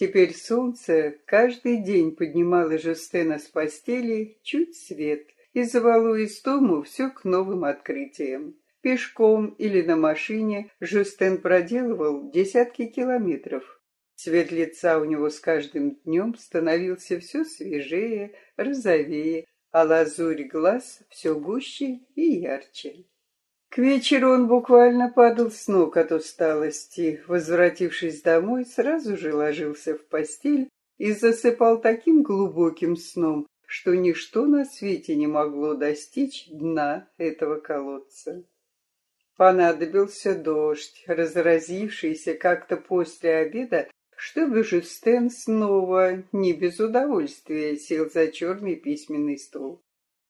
Теперь солнце каждый день поднимало Жустена с постели чуть свет и звало Истому все к новым открытиям. Пешком или на машине Жустен проделывал десятки километров. Цвет лица у него с каждым днем становился все свежее, розовее, а лазурь глаз все гуще и ярче. К вечеру он буквально падал с ног от усталости. Возвратившись домой, сразу же ложился в постель и засыпал таким глубоким сном, что ничто на свете не могло достичь дна этого колодца. Понадобился дождь, разразившийся как-то после обеда, чтобы Жюстен снова, не без удовольствия, сел за черный письменный стол.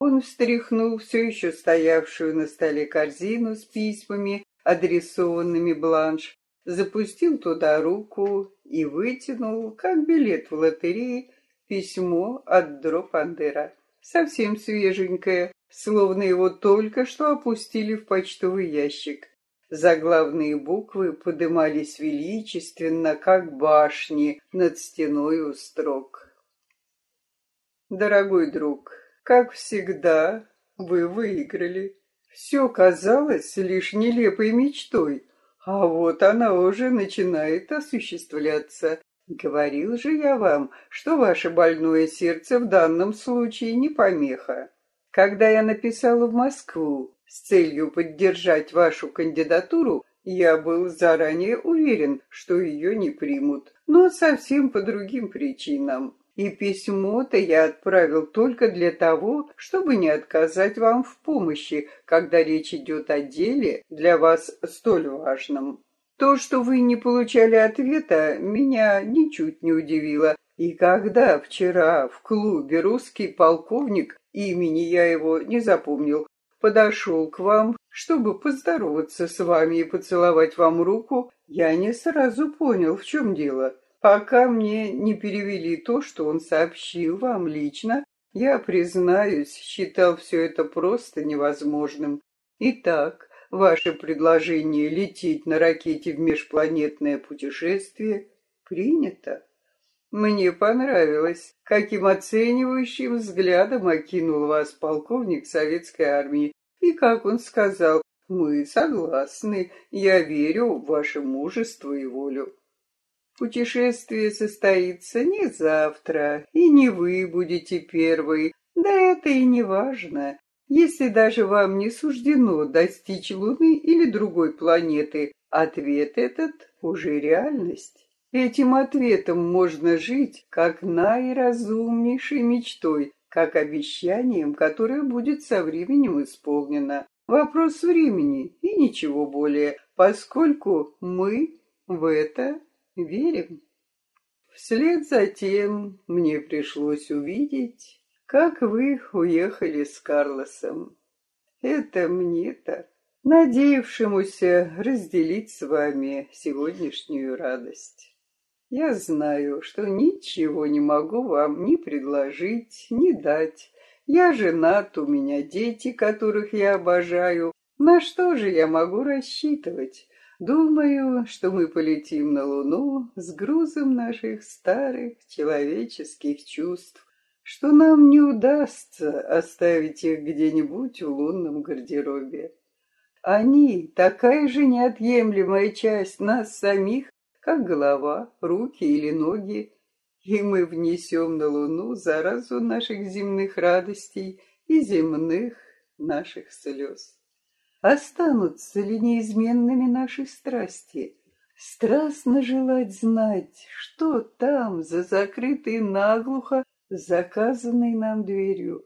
Он встряхнул все еще стоявшую на столе корзину с письмами, адресованными бланш, запустил туда руку и вытянул, как билет в лотерее, письмо от Дропандера. Совсем свеженькое, словно его только что опустили в почтовый ящик. Заглавные буквы подымались величественно, как башни над стеной у строк. Дорогой друг, как всегда, вы выиграли. Все казалось лишь нелепой мечтой, а вот она уже начинает осуществляться. Говорил же я вам, что ваше больное сердце в данном случае не помеха. Когда я написал в Москву с целью поддержать вашу кандидатуру, я был заранее уверен, что ее не примут, но совсем по другим причинам. И письмо-то я отправил только для того, чтобы не отказать вам в помощи, когда речь идет о деле для вас столь важном. То, что вы не получали ответа, меня ничуть не удивило. И когда вчера в клубе русский полковник, имени я его не запомнил, подошел к вам, чтобы поздороваться с вами и поцеловать вам руку, я не сразу понял, в чем дело. Пока мне не перевели то, что он сообщил вам лично, я, признаюсь, считал все это просто невозможным. Итак, ваше предложение лететь на ракете в межпланетное путешествие принято. Мне понравилось, каким оценивающим взглядом окинул вас полковник советской армии, и как он сказал, мы согласны, я верю в ваше мужество и волю. Путешествие состоится не завтра, и не вы будете первой. Да это и не важно. Если даже вам не суждено достичь Луны или другой планеты, ответ этот уже реальность. Этим ответом можно жить как наиразумнейшей мечтой, как обещанием, которое будет со временем исполнено. Вопрос времени и ничего более, поскольку мы в это верим. Вслед за тем мне пришлось увидеть, как вы уехали с Карлосом. Это мне-то, надеявшемуся разделить с вами сегодняшнюю радость. Я знаю, что ничего не могу вам ни предложить, ни дать. Я женат, у меня дети, которых я обожаю. На что же я могу рассчитывать? Думаю, что мы полетим на Луну с грузом наших старых человеческих чувств, что нам не удастся оставить их где-нибудь в лунном гардеробе. Они такая же неотъемлемая часть нас самих, как голова, руки или ноги, и мы внесем на Луну заразу наших земных радостей и земных наших слез. Останутся ли неизменными наши страсти? Страстно желать знать, что там, за закрытой наглухо, заказанной нам дверью.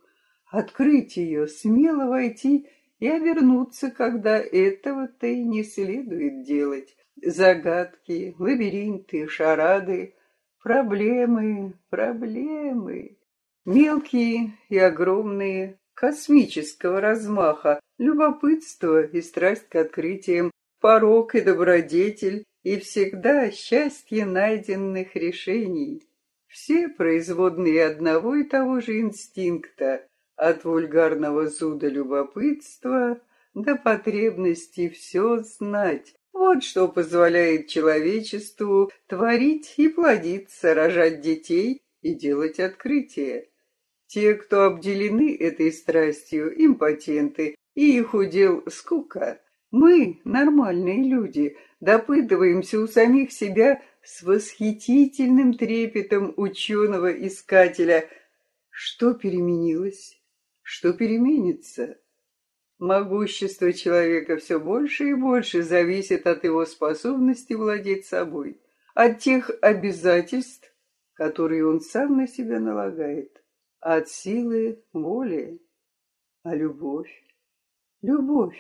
Открыть ее, смело войти и обернуться, когда этого-то и не следует делать. Загадки, лабиринты, шарады, проблемы, проблемы. Мелкие и огромные, космического размаха, любопытство и страсть к открытиям, порог и добродетель, и всегда счастье найденных решений. Все производные одного и того же инстинкта, от вульгарного зуда любопытства до потребности все знать, Вот что позволяет человечеству творить и плодиться, рожать детей и делать открытия. Те, кто обделены этой страстью, импотенты, и их удел скука. Мы, нормальные люди, допытываемся у самих себя с восхитительным трепетом ученого-искателя, что переменилось, что переменится. Могущество человека все больше и больше зависит от его способности владеть собой, от тех обязательств, которые он сам на себя налагает, от силы воли. А любовь? Любовь.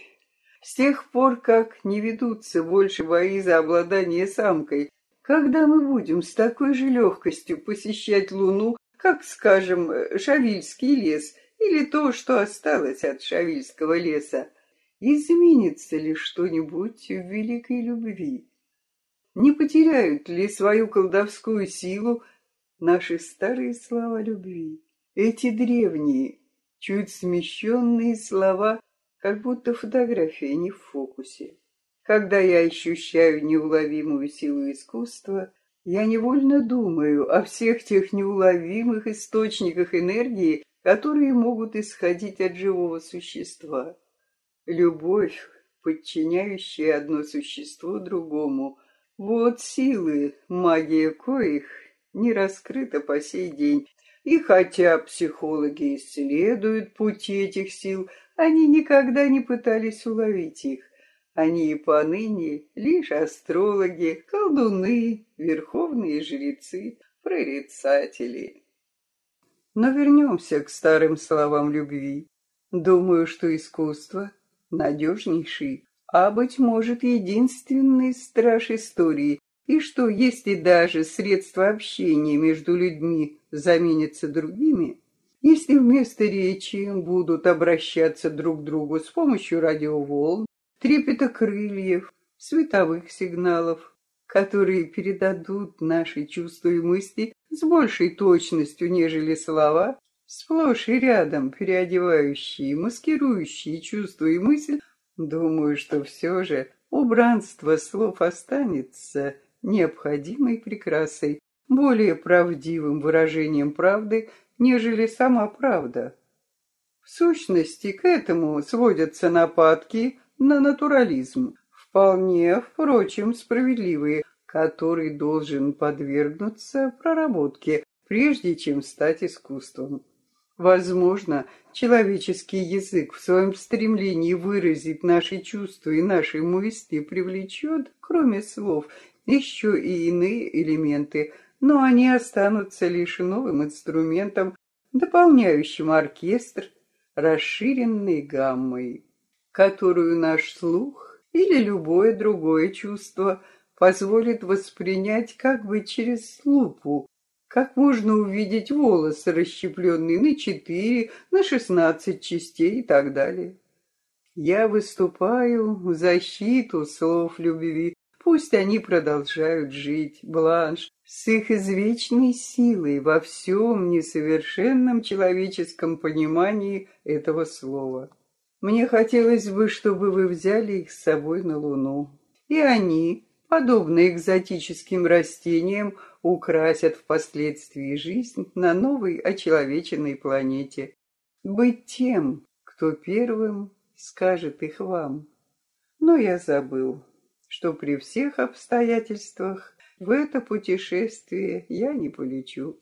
С тех пор, как не ведутся больше бои за обладание самкой, когда мы будем с такой же легкостью посещать Луну, как, скажем, Шавильский лес или то, что осталось от Шавильского леса, изменится ли что-нибудь в великой любви? Не потеряют ли свою колдовскую силу наши старые слова любви? Эти древние, чуть смещенные слова как будто фотография не в фокусе. Когда я ощущаю неуловимую силу искусства, я невольно думаю о всех тех неуловимых источниках энергии, которые могут исходить от живого существа. Любовь, подчиняющая одно существо другому, вот силы, магия коих не раскрыта по сей день. И хотя психологи исследуют пути этих сил, они никогда не пытались уловить их. Они и поныне лишь астрологи, колдуны, верховные жрецы, прорицатели. Но вернемся к старым словам любви. Думаю, что искусство надежнейший, а, быть может, единственный страж истории, и что, если даже средства общения между людьми заменятся другими, если вместо речи будут обращаться друг к другу с помощью радиоволн, трепета крыльев, световых сигналов, которые передадут наши чувства и мысли с большей точностью, нежели слова, сплошь и рядом переодевающие, маскирующие чувства и мысль, думаю, что все же убранство слов останется необходимой прекрасой, более правдивым выражением правды, нежели сама правда. В сущности, к этому сводятся нападки на натурализм, вполне, впрочем, справедливые, который должен подвергнуться проработке, прежде чем стать искусством. Возможно, человеческий язык в своем стремлении выразить наши чувства и наши мысли привлечет, кроме слов, еще и иные элементы, но они останутся лишь новым инструментом, дополняющим оркестр расширенной гаммой, которую наш слух или любое другое чувство позволит воспринять как бы через лупу, как можно увидеть волосы, расщепленные на четыре, на шестнадцать частей и так далее. Я выступаю в защиту слов любви, Пусть они продолжают жить, Бланш, с их извечной силой во всем несовершенном человеческом понимании этого слова. Мне хотелось бы, чтобы вы взяли их с собой на Луну. И они, подобно экзотическим растениям, украсят впоследствии жизнь на новой очеловеченной планете. Быть тем, кто первым скажет их вам. Но я забыл что при всех обстоятельствах в это путешествие я не полечу.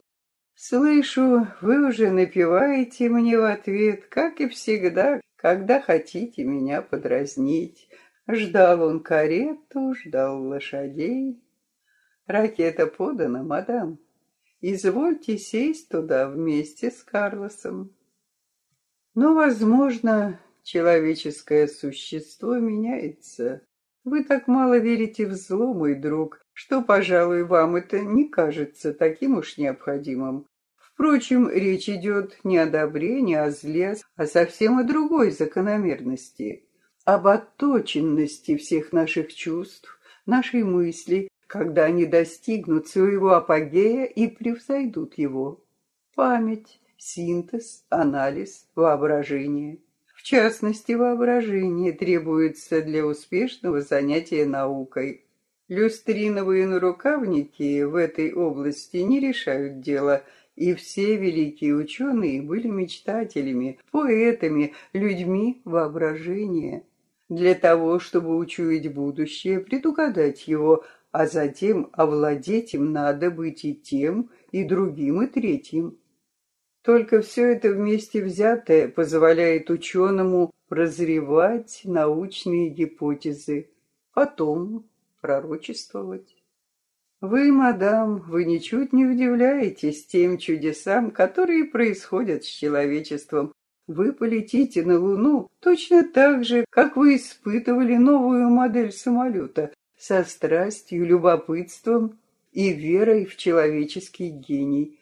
Слышу, вы уже напеваете мне в ответ, как и всегда, когда хотите меня подразнить. Ждал он карету, ждал лошадей. Ракета подана, мадам. Извольте сесть туда вместе с Карлосом. Но, возможно, человеческое существо меняется. Вы так мало верите в зло, мой друг, что, пожалуй, вам это не кажется таким уж необходимым. Впрочем, речь идет не о добре, не о зле, а совсем о другой закономерности, об отточенности всех наших чувств, нашей мысли, когда они достигнут своего апогея и превзойдут его. Память, синтез, анализ, воображение. В частности, воображение требуется для успешного занятия наукой. Люстриновые нарукавники в этой области не решают дело, и все великие ученые были мечтателями, поэтами, людьми воображения. Для того, чтобы учуять будущее, предугадать его, а затем овладеть им надо быть и тем, и другим, и третьим. Только все это вместе взятое позволяет ученому прозревать научные гипотезы, потом пророчествовать. Вы, мадам, вы ничуть не удивляетесь тем чудесам, которые происходят с человечеством. Вы полетите на Луну точно так же, как вы испытывали новую модель самолета, со страстью, любопытством и верой в человеческий гений.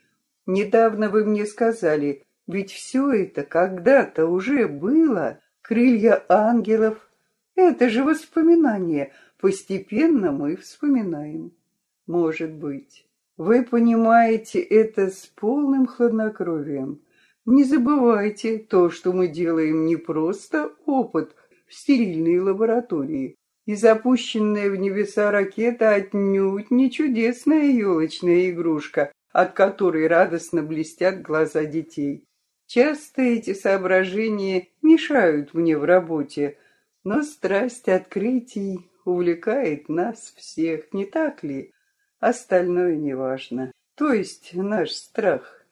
Недавно вы мне сказали, ведь все это когда-то уже было. Крылья ангелов — это же воспоминания. Постепенно мы вспоминаем. Может быть. Вы понимаете это с полным хладнокровием. Не забывайте, то, что мы делаем, не просто опыт в стерильной лаборатории. И запущенная в небеса ракета отнюдь не чудесная елочная игрушка, от которой радостно блестят глаза детей. Часто эти соображения мешают мне в работе, но страсть открытий увлекает нас всех, не так ли? Остальное неважно. То есть наш страх.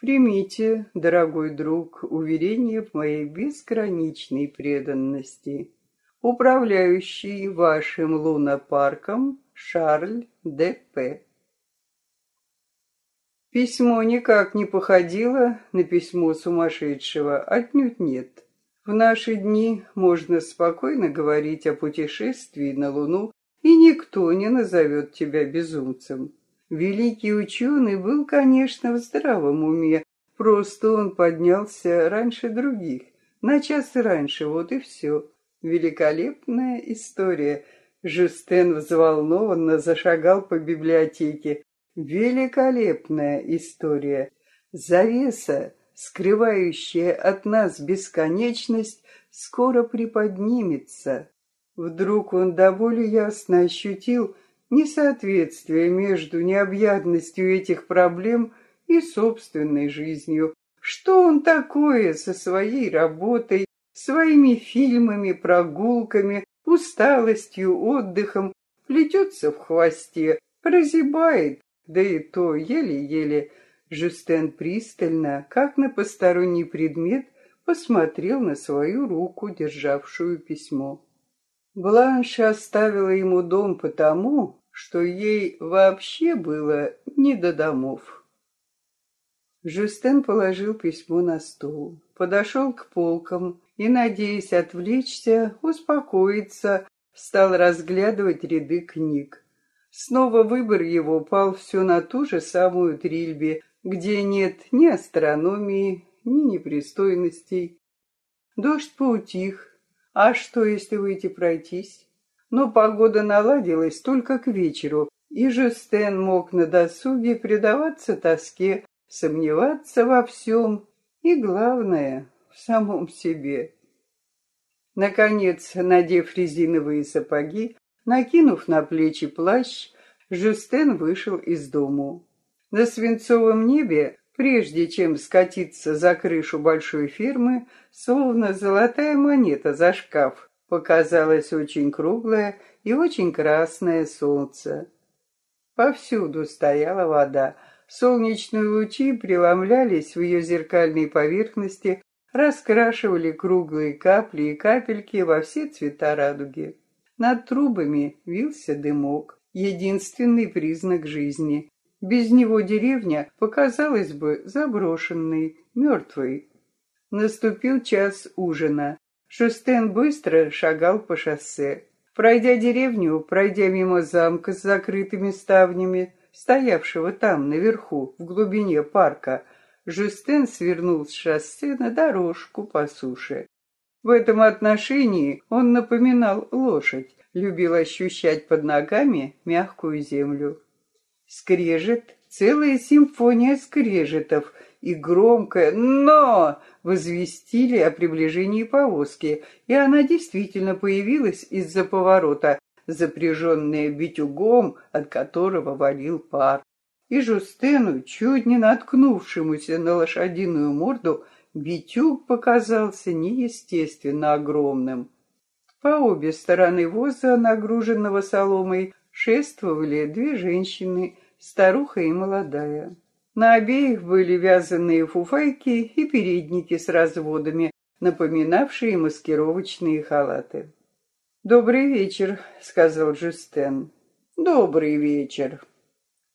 Примите, дорогой друг, уверение в моей безграничной преданности. Управляющий вашим лунопарком Шарль Д.П. Письмо никак не походило на письмо сумасшедшего, отнюдь нет. В наши дни можно спокойно говорить о путешествии на Луну, и никто не назовет тебя безумцем. Великий ученый был, конечно, в здравом уме, просто он поднялся раньше других, на час раньше, вот и все. Великолепная история. Жюстен взволнованно зашагал по библиотеке. Великолепная история. Завеса, скрывающая от нас бесконечность, скоро приподнимется. Вдруг он до боли ясно ощутил несоответствие между необъятностью этих проблем и собственной жизнью. Что он такое со своей работой, своими фильмами, прогулками, усталостью, отдыхом, плетется в хвосте, прозябает, да и то еле-еле. Жюстен пристально, как на посторонний предмет, посмотрел на свою руку, державшую письмо. Бланш оставила ему дом потому, что ей вообще было не до домов. Жюстен положил письмо на стол, подошел к полкам и, надеясь отвлечься, успокоиться, стал разглядывать ряды книг. Снова выбор его пал все на ту же самую трильбе, где нет ни астрономии, ни непристойностей. Дождь поутих. А что, если выйти пройтись? Но погода наладилась только к вечеру, и Жюстен мог на досуге предаваться тоске, сомневаться во всем и, главное, в самом себе. Наконец, надев резиновые сапоги, Накинув на плечи плащ, Жюстен вышел из дому. На свинцовом небе, прежде чем скатиться за крышу большой фермы, словно золотая монета за шкаф, показалось очень круглое и очень красное солнце. Повсюду стояла вода. Солнечные лучи преломлялись в ее зеркальной поверхности, раскрашивали круглые капли и капельки во все цвета радуги. Над трубами вился дымок, единственный признак жизни. Без него деревня показалась бы заброшенной, мертвой. Наступил час ужина. Шустен быстро шагал по шоссе. Пройдя деревню, пройдя мимо замка с закрытыми ставнями, стоявшего там, наверху, в глубине парка, Жюстен свернул с шоссе на дорожку по суше. В этом отношении он напоминал лошадь, любил ощущать под ногами мягкую землю. Скрежет, целая симфония скрежетов, и громкое «но» возвестили о приближении повозки, и она действительно появилась из-за поворота, запряженная битюгом, от которого валил пар. И Жустену, чуть не наткнувшемуся на лошадиную морду, битюг показался неестественно огромным. По обе стороны воза, нагруженного соломой, шествовали две женщины, старуха и молодая. На обеих были вязаные фуфайки и передники с разводами, напоминавшие маскировочные халаты. «Добрый вечер», — сказал Жюстен. «Добрый вечер».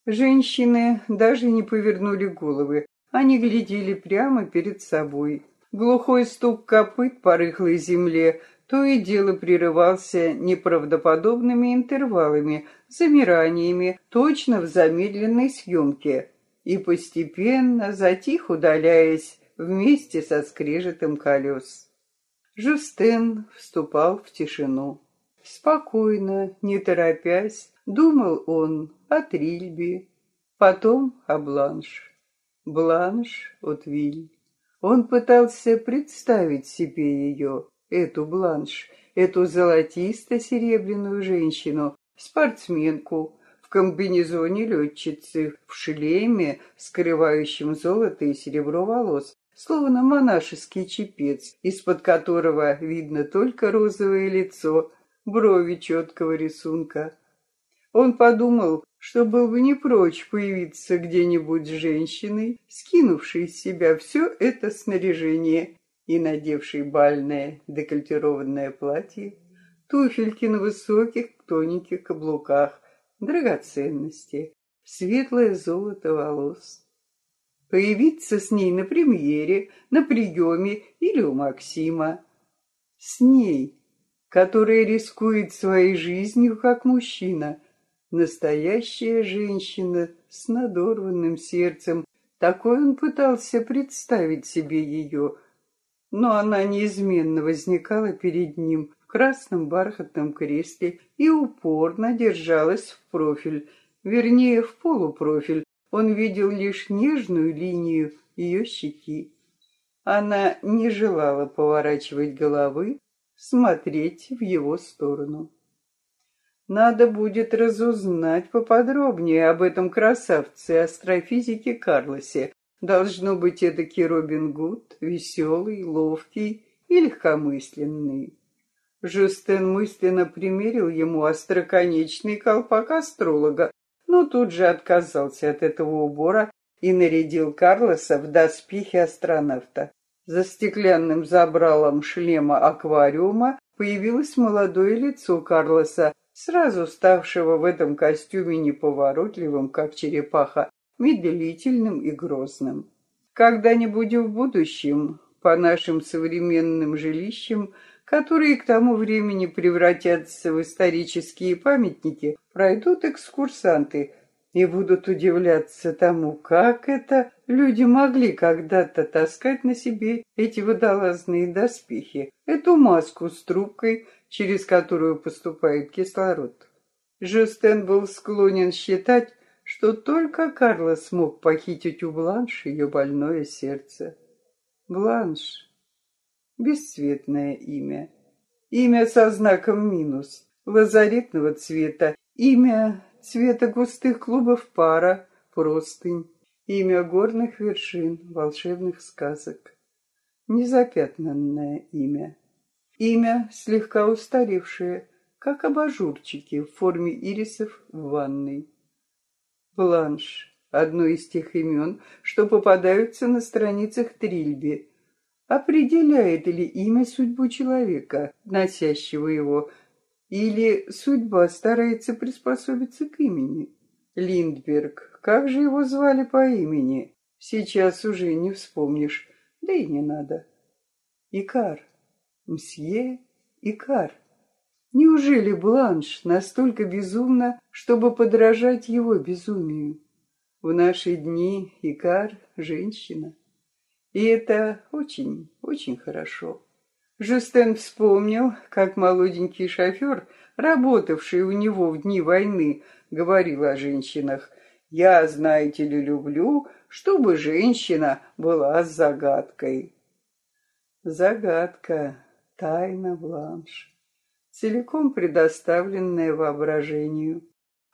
Женщины даже не повернули головы, они глядели прямо перед собой. Глухой стук копыт по рыхлой земле то и дело прерывался неправдоподобными интервалами, замираниями, точно в замедленной съемке, и постепенно, затих удаляясь, вместе со скрежетом колес. Жустен вступал в тишину. Спокойно, не торопясь, думал он о Трильбе, потом о Бланш. Бланш от Виль. Он пытался представить себе ее, эту Бланш, эту золотисто-серебряную женщину, спортсменку, в комбинезоне летчицы, в шлеме, скрывающем золото и серебро волос, словно монашеский чепец, из-под которого видно только розовое лицо, брови четкого рисунка. Он подумал, что был бы не прочь появиться где-нибудь с женщиной, скинувшей с себя все это снаряжение и надевшей бальное декольтированное платье, туфельки на высоких тоненьких каблуках, драгоценности, светлое золото волос. Появиться с ней на премьере, на приеме или у Максима. С ней, которая рискует своей жизнью как мужчина, настоящая женщина с надорванным сердцем. Такой он пытался представить себе ее, но она неизменно возникала перед ним в красном бархатном кресле и упорно держалась в профиль, вернее, в полупрофиль. Он видел лишь нежную линию ее щеки. Она не желала поворачивать головы, смотреть в его сторону. Надо будет разузнать поподробнее об этом красавце астрофизике Карлосе, Должно быть, эдакий Робин Гуд, веселый, ловкий и легкомысленный. Жустен мысленно примерил ему остроконечный колпак астролога, но тут же отказался от этого убора и нарядил Карлоса в доспехи астронавта. За стеклянным забралом шлема аквариума появилось молодое лицо Карлоса, сразу ставшего в этом костюме неповоротливым, как черепаха, медлительным и грозным. Когда-нибудь в будущем по нашим современным жилищам, которые к тому времени превратятся в исторические памятники, пройдут экскурсанты и будут удивляться тому, как это люди могли когда-то таскать на себе эти водолазные доспехи, эту маску с трубкой, через которую поступает кислород. Жюстен был склонен считать, что только Карлос смог похитить у Бланш ее больное сердце. Бланш. Бесцветное имя. Имя со знаком минус, лазаретного цвета, имя цвета густых клубов пара, простынь, имя горных вершин, волшебных сказок. Незапятнанное имя. Имя слегка устаревшее, как абажурчики в форме ирисов в ванной. Бланш — одно из тех имен, что попадаются на страницах Трильби. Определяет ли имя судьбу человека, носящего его, или судьба старается приспособиться к имени? Линдберг, как же его звали по имени? Сейчас уже не вспомнишь, да и не надо. Икар, мсье Икар. Неужели Бланш настолько безумна, чтобы подражать его безумию? В наши дни Икар — женщина. И это очень, очень хорошо. Жустен вспомнил, как молоденький шофер, работавший у него в дни войны, говорил о женщинах. Я, знаете ли, люблю, чтобы женщина была загадкой. Загадка, тайна Бланш, целиком предоставленная воображению.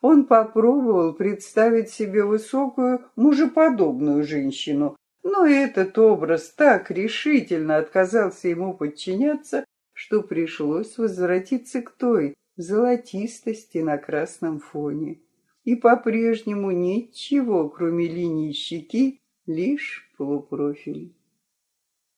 Он попробовал представить себе высокую, мужеподобную женщину, но этот образ так решительно отказался ему подчиняться, что пришлось возвратиться к той золотистости на красном фоне. И по-прежнему ничего, кроме линии щеки, лишь полупрофиль.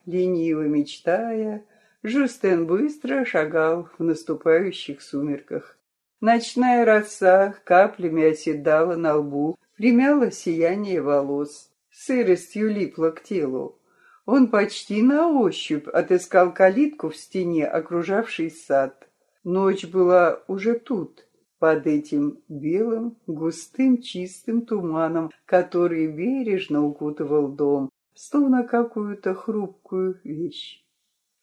Лениво мечтая, Жустен быстро шагал в наступающих сумерках. Ночная роса каплями оседала на лбу, примяла сияние волос, сыростью липла к телу. Он почти на ощупь отыскал калитку в стене, окружавший сад. Ночь была уже тут, под этим белым, густым, чистым туманом, который бережно укутывал дом, словно какую-то хрупкую вещь.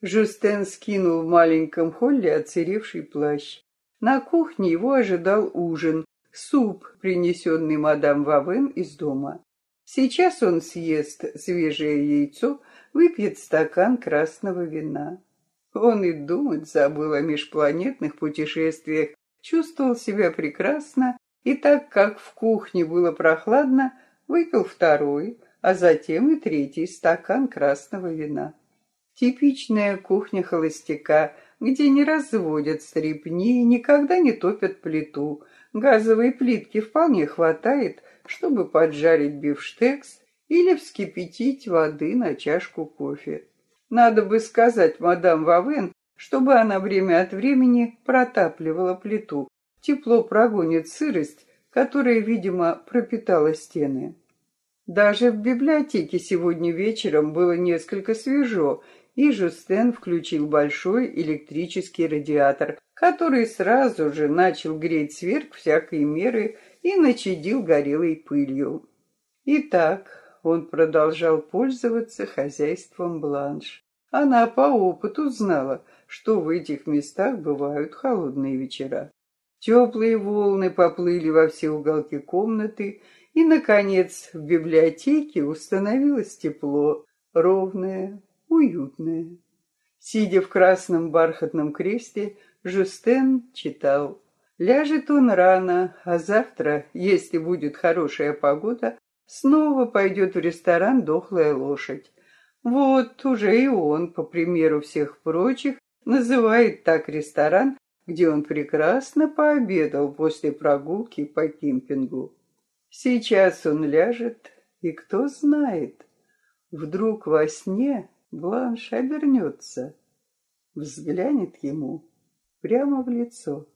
Жустен скинул в маленьком холле отсыревший плащ. На кухне его ожидал ужин, суп, принесенный мадам Вавен из дома. Сейчас он съест свежее яйцо, выпьет стакан красного вина. Он и думать забыл о межпланетных путешествиях, чувствовал себя прекрасно, и так как в кухне было прохладно, выпил второй, а затем и третий стакан красного вина. Типичная кухня холостяка — где не разводят стрепни, никогда не топят плиту. Газовой плитки вполне хватает, чтобы поджарить бифштекс или вскипятить воды на чашку кофе. Надо бы сказать мадам Вавен, чтобы она время от времени протапливала плиту. Тепло прогонит сырость, которая, видимо, пропитала стены. Даже в библиотеке сегодня вечером было несколько свежо, и Жустен включил большой электрический радиатор, который сразу же начал греть сверх всякой меры и начадил горелой пылью. Итак, он продолжал пользоваться хозяйством Бланш. Она по опыту знала, что в этих местах бывают холодные вечера. Теплые волны поплыли во все уголки комнаты, и, наконец, в библиотеке установилось тепло, ровное, уютное. Сидя в красном бархатном кресле, Жустен читал. Ляжет он рано, а завтра, если будет хорошая погода, снова пойдет в ресторан «Дохлая лошадь». Вот уже и он, по примеру всех прочих, называет так ресторан, где он прекрасно пообедал после прогулки по кемпингу. Сейчас он ляжет, и кто знает, вдруг во сне Бланш обернется, взглянет ему прямо в лицо.